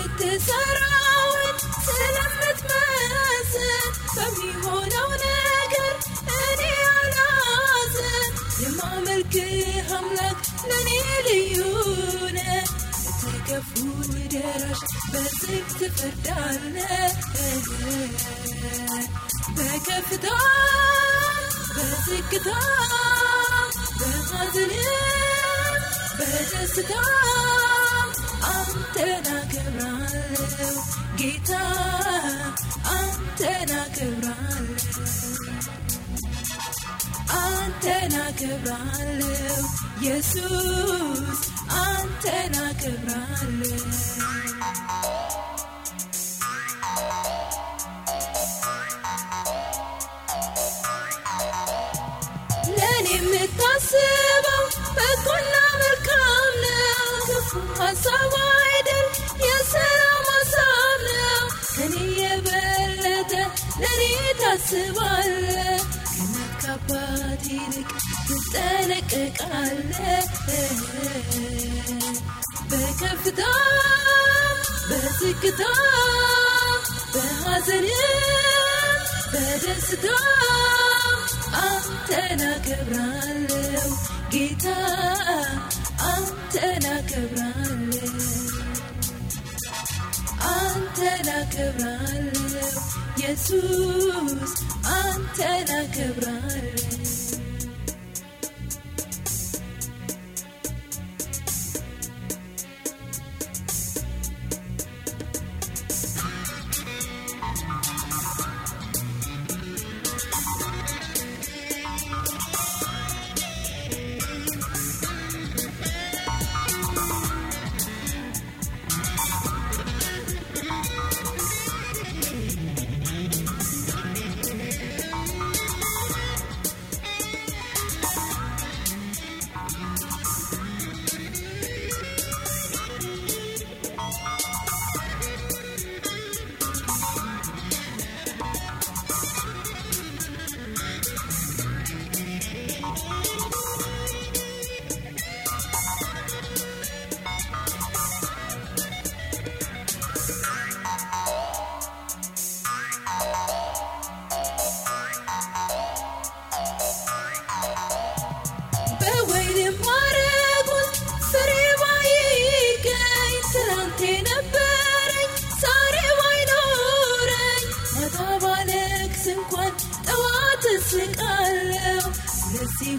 የምትሰራውን ስለምትመስል በሚሆነው ነገር እኔ አላዝን የማመልክህ አምላክ ለእኔ ልዩ ነህ። ለተገፉ ደራሽ በዝግ ትፈርዳለህ በከፍታ በዝግታ በሐዘን በደስታ አከብራለሁ ጌታ አንተን አከብራለሁ አንተን አከብራለሁ ኢየሱስ አንተን አከብራለሁ ለእኔ የምታስበው በጎና ታስባለ ከእናት ከአባት ይልቅ ትጠነቀቃለ በከፍታ በዝግታ በሐዘንም በደስታ አንተን አከብራለሁ። ጌታ አንተን አከብራለሁ አንተን አከብራለሁ ኢየሱስ አንተን አከብራለሁ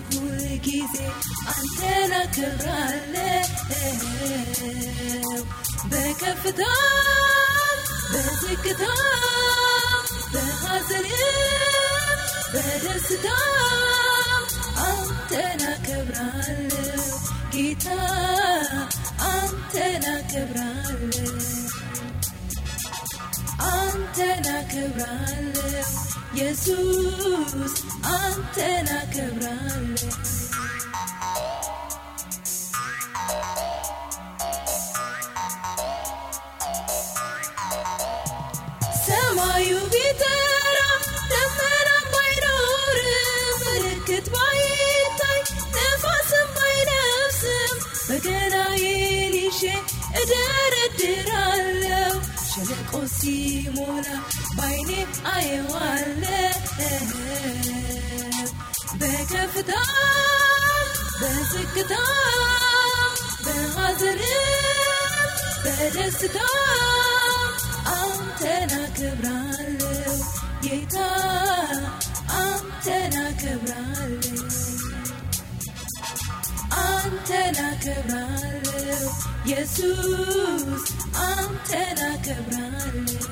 ሁል ጊዜ አንተን አከብራለሁ በከፍታ በዝግታ በሐዘንም በደስታ አንተን አከብራለሁ ጌታ አንተን አከብራለሁ አንተን አከብራለሁ ኢየሱስ አንተን አከብራለሁ ሸለቆ ሲሞላ ባይኔ አየዋለሁ በከፍታ በዝግታ በሐዘንም በደስታ አንተን አከብራለሁ ጌታ አንተን አከብራለሁ አንተን አከብራለሁ ኢየሱስ አንተን አከብራለሁ